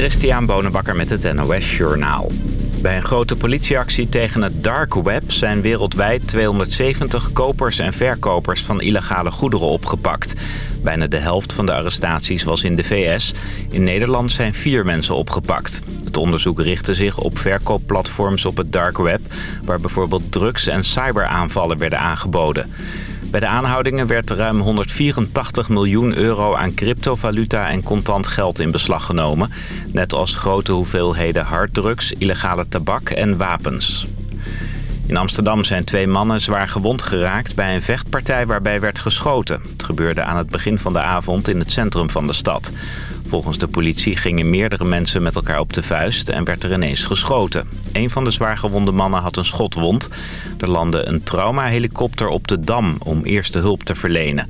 Christian Bonenbakker met het NOS Journaal. Bij een grote politieactie tegen het dark web zijn wereldwijd 270 kopers en verkopers van illegale goederen opgepakt. Bijna de helft van de arrestaties was in de VS. In Nederland zijn vier mensen opgepakt. Het onderzoek richtte zich op verkoopplatforms op het dark web... waar bijvoorbeeld drugs- en cyberaanvallen werden aangeboden. Bij de aanhoudingen werd ruim 184 miljoen euro aan cryptovaluta en contant geld in beslag genomen. Net als grote hoeveelheden harddrugs, illegale tabak en wapens. In Amsterdam zijn twee mannen zwaar gewond geraakt bij een vechtpartij waarbij werd geschoten. Het gebeurde aan het begin van de avond in het centrum van de stad. Volgens de politie gingen meerdere mensen met elkaar op de vuist en werd er ineens geschoten. Een van de zwaargewonde mannen had een schotwond. Er landde een traumahelikopter op de Dam om eerste hulp te verlenen.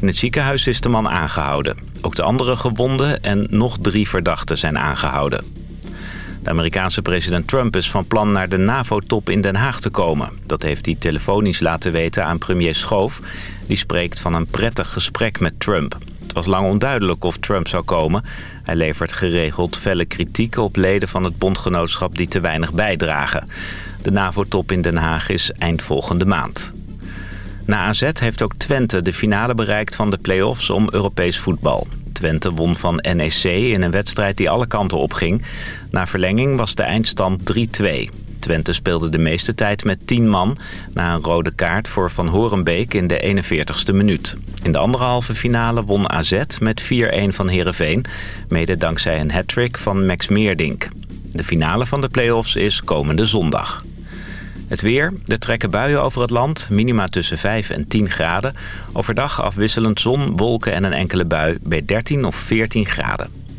In het ziekenhuis is de man aangehouden. Ook de andere gewonden en nog drie verdachten zijn aangehouden. De Amerikaanse president Trump is van plan naar de NAVO-top in Den Haag te komen. Dat heeft hij telefonisch laten weten aan premier Schoof. Die spreekt van een prettig gesprek met Trump. Het was lang onduidelijk of Trump zou komen. Hij levert geregeld felle kritiek op leden van het bondgenootschap die te weinig bijdragen. De NAVO-top in Den Haag is eind volgende maand. Na AZ heeft ook Twente de finale bereikt van de play-offs om Europees voetbal. Twente won van NEC in een wedstrijd die alle kanten opging. Na verlenging was de eindstand 3-2. Twente speelde de meeste tijd met 10 man... na een rode kaart voor Van Horenbeek in de 41ste minuut. In de andere halve finale won AZ met 4-1 van Heerenveen... mede dankzij een hat-trick van Max Meerdink. De finale van de play-offs is komende zondag. Het weer. Er trekken buien over het land. Minima tussen 5 en 10 graden. Overdag afwisselend zon, wolken en een enkele bui bij 13 of 14 graden.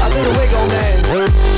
a little wiggle man.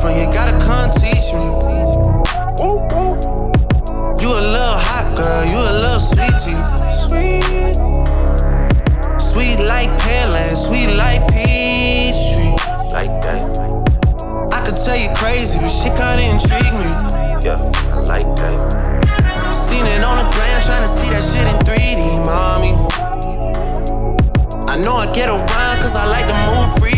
from you. Gotta come teach me. You a little hot girl. You a little sweetie. Sweet. Sweet like Pearland. Sweet like peach tree. Like that. I could tell you crazy, but shit kinda intrigue me. Yeah, I like that. Seen it on the ground, trying to see that shit in 3D, mommy. I know I get around cause I like to move freely.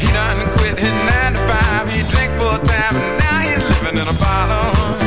He done quit his nine to five. He drank full time and now he's living in a bottle.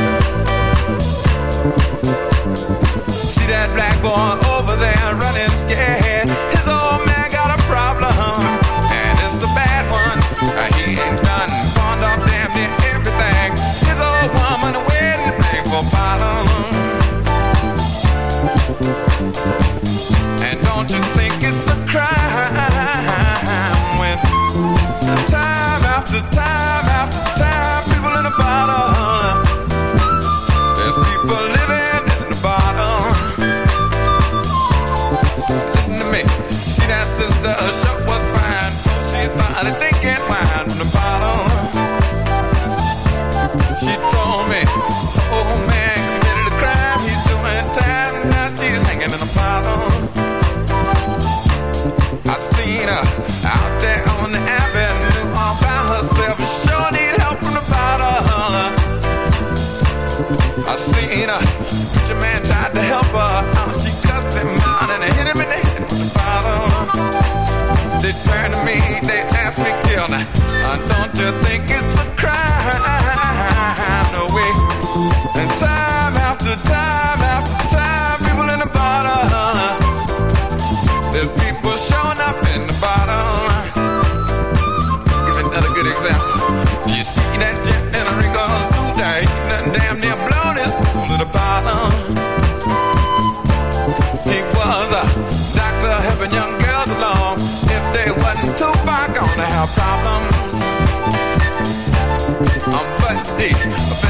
Don't you think? day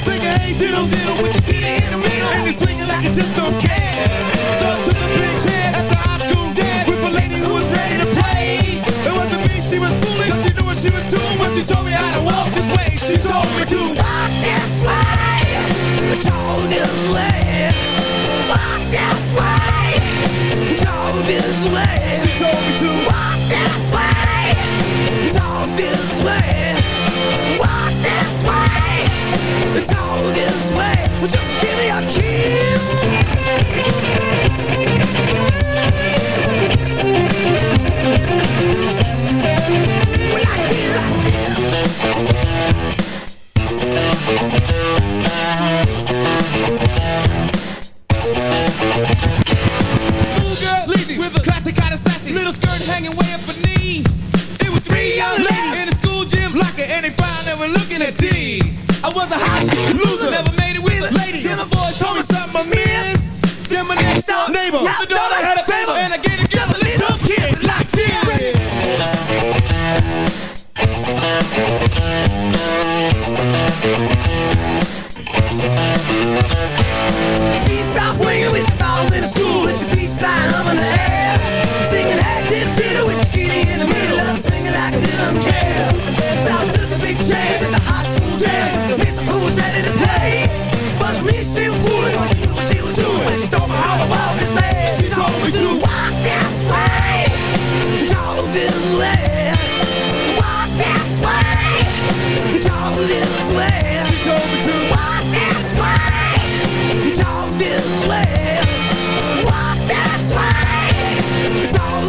Singing, hey, diddle, diddle with the kitty in the middle. And he's swinging like he just don't care. So to the beat.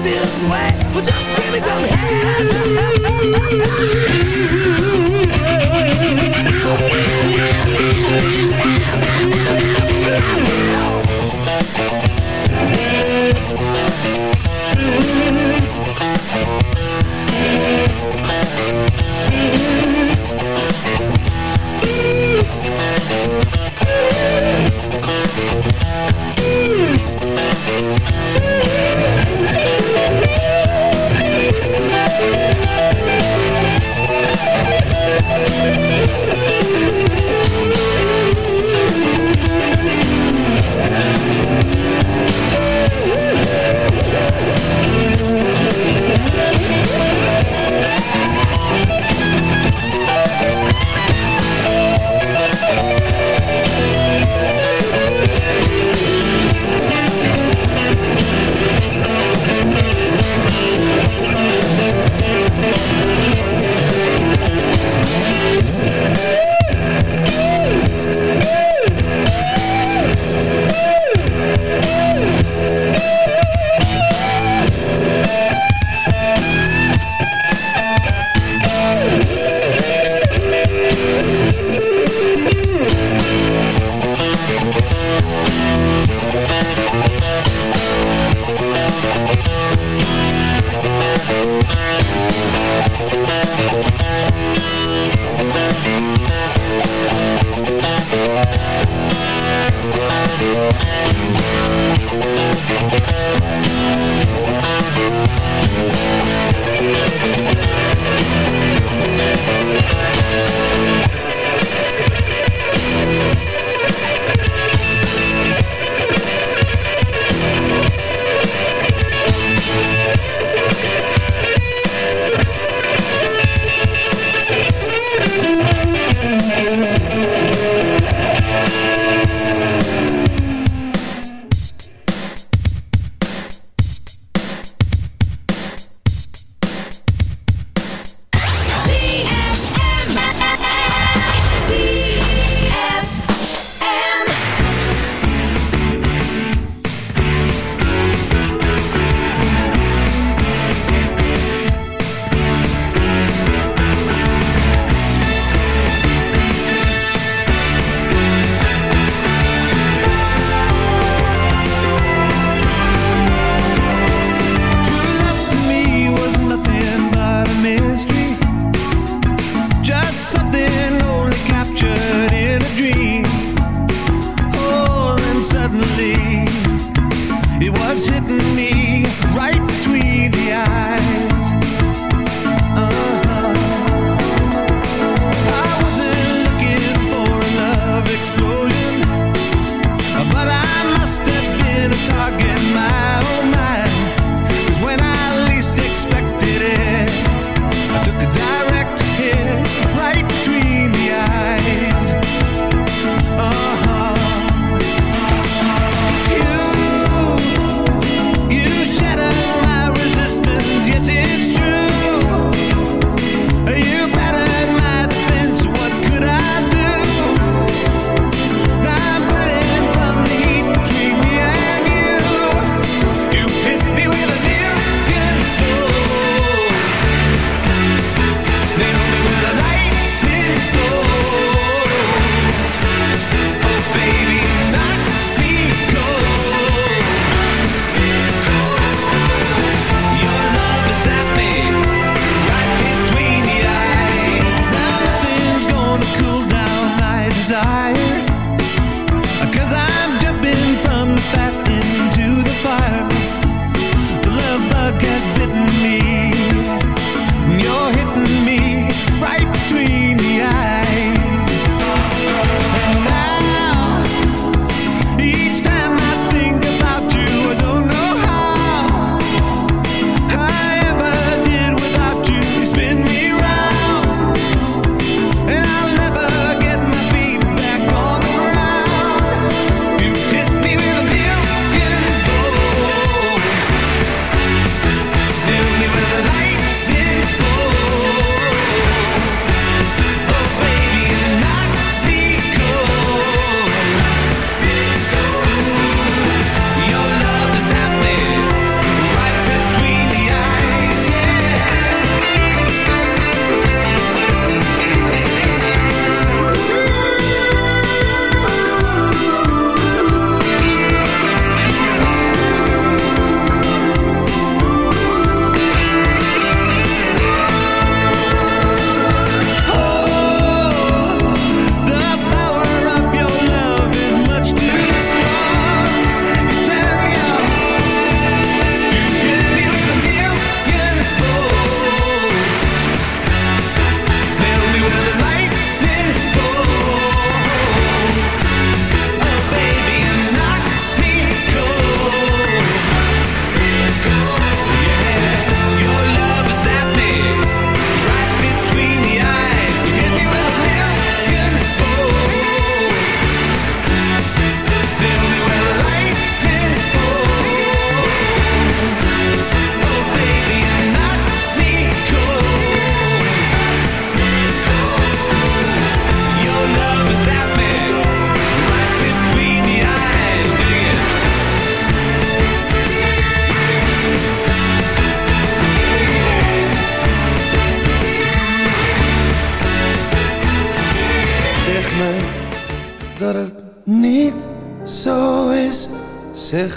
this way. Well, just give me some help. Thank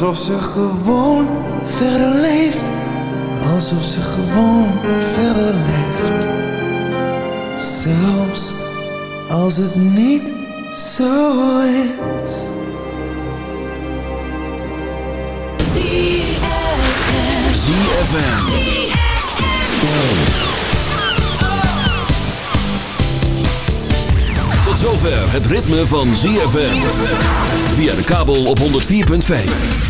alsof ze gewoon verder leeft. Alsof ze gewoon verder leeft. Zelfs als het niet zo is. ZFM. zover het ritme van ZFM. Via de kabel op 104.5.